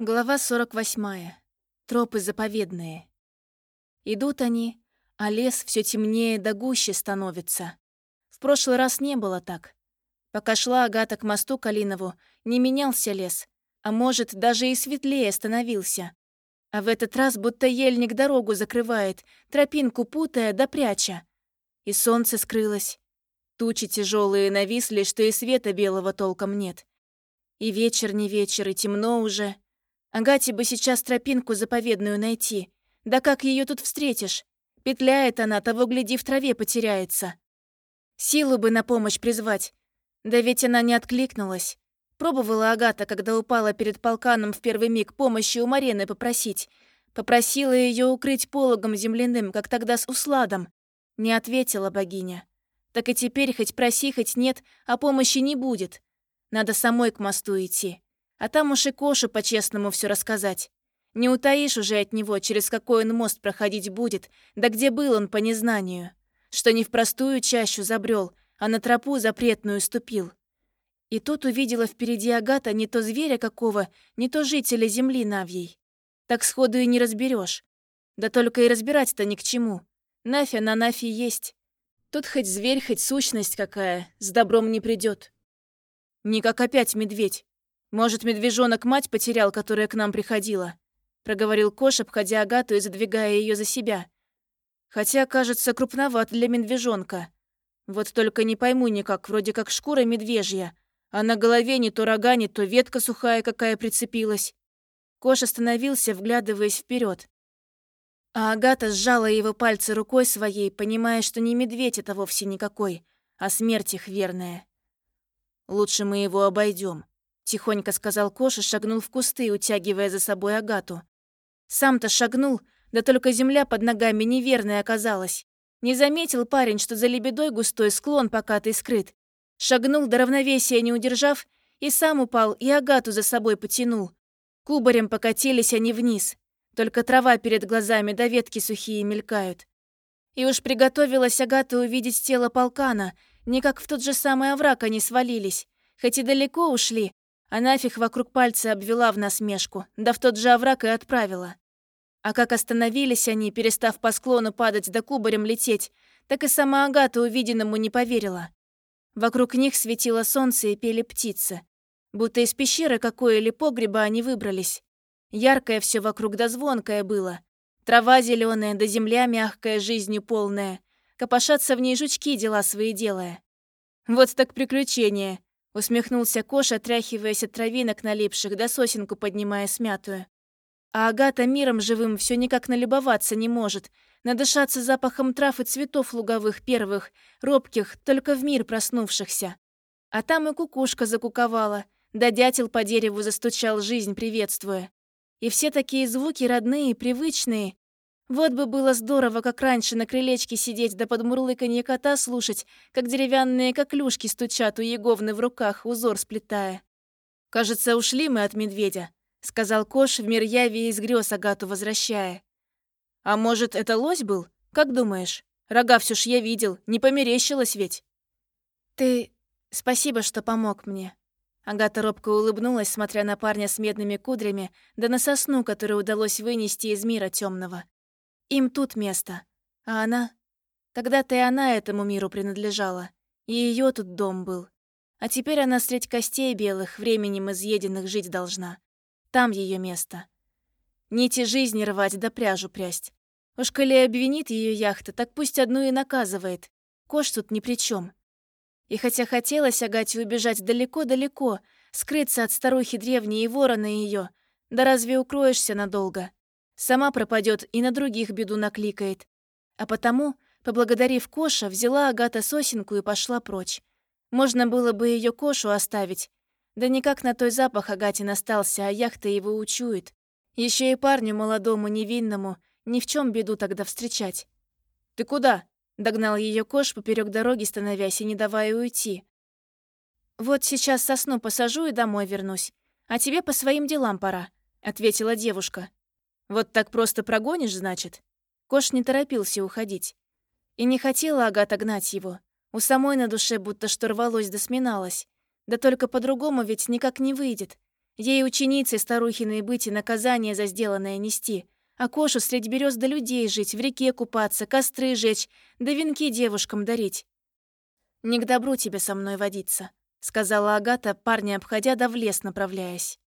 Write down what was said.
Глава 48. Тропы заповедные. Идут они, а лес все темнее да гуще становится. В прошлый раз не было так. Пока шла Агата к мосту Калинову, не менялся лес, а может, даже и светлее становился. А в этот раз будто ельник дорогу закрывает, тропинку путая да пряча. И солнце скрылось. Тучи тяжелые нависли, что и света белого толком нет. И вечер не вечер, и темно уже — Агате бы сейчас тропинку заповедную найти. Да как ее тут встретишь? Петляет она, того гляди, в траве потеряется. Силу бы на помощь призвать. Да ведь она не откликнулась. Пробовала Агата, когда упала перед полканом в первый миг помощи у Марены попросить. Попросила ее укрыть пологом земляным, как тогда с усладом. Не ответила богиня. Так и теперь хоть проси, хоть нет, а помощи не будет. Надо самой к мосту идти. А там уж и Кошу по-честному все рассказать. Не утаишь уже от него, через какой он мост проходить будет, да где был он по незнанию. Что не в простую чащу забрел, а на тропу запретную ступил. И тут увидела впереди Агата не то зверя какого, не то жителя земли Навьей. Так сходу и не разберешь. Да только и разбирать-то ни к чему. Нафя на Нафе есть. Тут хоть зверь, хоть сущность какая, с добром не придет. Не как опять медведь. «Может, медвежонок мать потерял, которая к нам приходила?» проговорил Кош, обходя Агату и задвигая ее за себя. «Хотя, кажется, крупноват для медвежонка. Вот только не пойму никак, вроде как шкура медвежья, а на голове не то рога, не то ветка сухая какая прицепилась». Кош остановился, вглядываясь вперед. А Агата сжала его пальцы рукой своей, понимая, что не медведь это вовсе никакой, а смерть их верная. «Лучше мы его обойдем, Тихонько сказал Коша, шагнул в кусты, утягивая за собой Агату. Сам-то шагнул, да только земля под ногами неверная оказалась. Не заметил парень, что за лебедой густой склон покатый скрыт. Шагнул, до равновесия не удержав, и сам упал, и Агату за собой потянул. Кубарем покатились они вниз. Только трава перед глазами да ветки сухие мелькают. И уж приготовилась Агата увидеть тело полкана, не как в тот же самый овраг они свалились. Хоть и далеко ушли, а нафиг вокруг пальца обвела в насмешку, да в тот же овраг и отправила. А как остановились они, перестав по склону падать да кубарем лететь, так и сама Агата увиденному не поверила. Вокруг них светило солнце и пели птицы. Будто из пещеры какой или погреба они выбрались. Яркое все вокруг да звонкое было. Трава зеленая, да земля мягкая, жизнью полная. Копошатся в ней жучки, дела свои делая. Вот так приключение. Усмехнулся Кош, отряхиваясь от травинок налипших, да сосенку поднимая смятую. А Агата миром живым все никак налюбоваться не может, надышаться запахом трав и цветов луговых первых, робких, только в мир проснувшихся. А там и кукушка закуковала, да дятел по дереву застучал жизнь, приветствуя. И все такие звуки родные, привычные, вот бы было здорово, как раньше, на крылечке сидеть да под мурлыканье кота слушать, как деревянные коклюшки стучат у Еговны в руках, узор сплетая. «Кажется, ушли мы от медведя», — сказал Кош в мир яви из грез Агату возвращая. «А может, это лось был? Как думаешь? Рога всё ж я видел, не померещилось ведь». «Ты... спасибо, что помог мне». Агата робко улыбнулась, смотря на парня с медными кудрями, да на сосну, которую удалось вынести из мира темного. Им тут место. А она... Когда-то и она этому миру принадлежала. И ее тут дом был. А теперь она средь костей белых, временем изъеденных, жить должна. Там ее место. Нити жизни рвать да пряжу прясть. Уж коли обвинит ее яхта, так пусть одну и наказывает. Кош тут ни при чем. И хотя хотелось Агате убежать далеко-далеко, скрыться от старухи древней и ворона ее, да разве укроешься надолго? Сама пропадет и на других беду накликает. А потому, поблагодарив Коша, взяла Агата сосенку и пошла прочь. Можно было бы ее Кошу оставить. Да никак на той запах Агате остался, а яхта его учует. Еще и парню молодому, невинному, ни в чем беду тогда встречать. «Ты куда?» — догнал ее Кош поперек дороги, становясь и не давая уйти. «Вот сейчас сосну посажу и домой вернусь. А тебе по своим делам пора», — ответила девушка. Вот так просто прогонишь, значит? Кош не торопился уходить. И не хотела Агата гнать его. У самой на душе будто что рвалось да сминалось. Да только по-другому ведь никак не выйдет. Ей ученицей старухиной быть и наказание за сделанное нести, а Кошу средь берез до людей жить, в реке купаться, костры жечь, да венки девушкам дарить. «Не к добру тебе со мной водиться», — сказала Агата, парня обходя да в лес направляясь.